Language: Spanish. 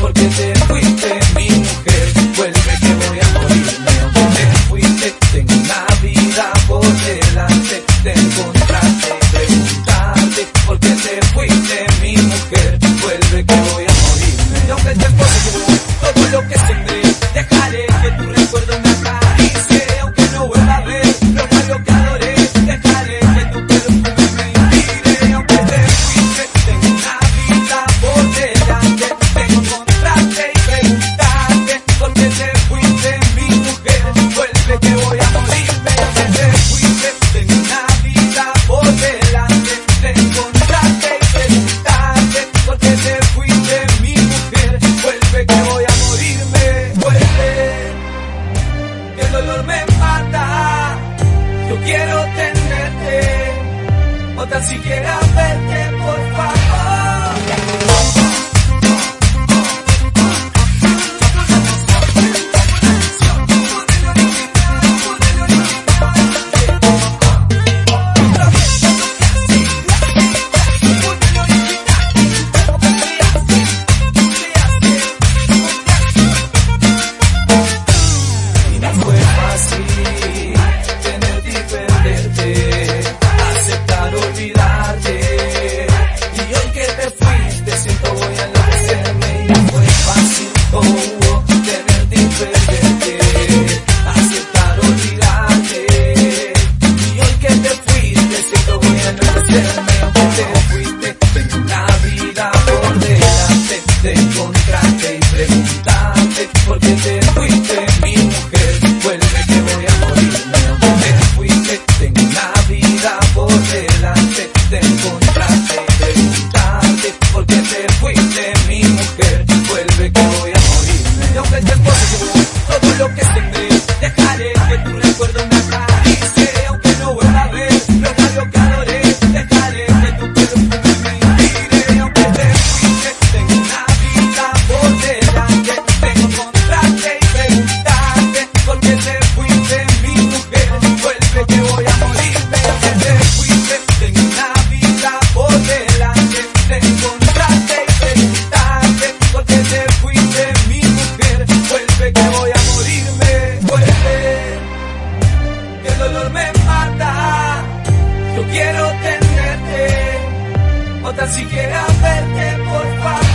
porque te tan siquiera verte, por favor. quiero tenerte o tan siquiera verte, por favor.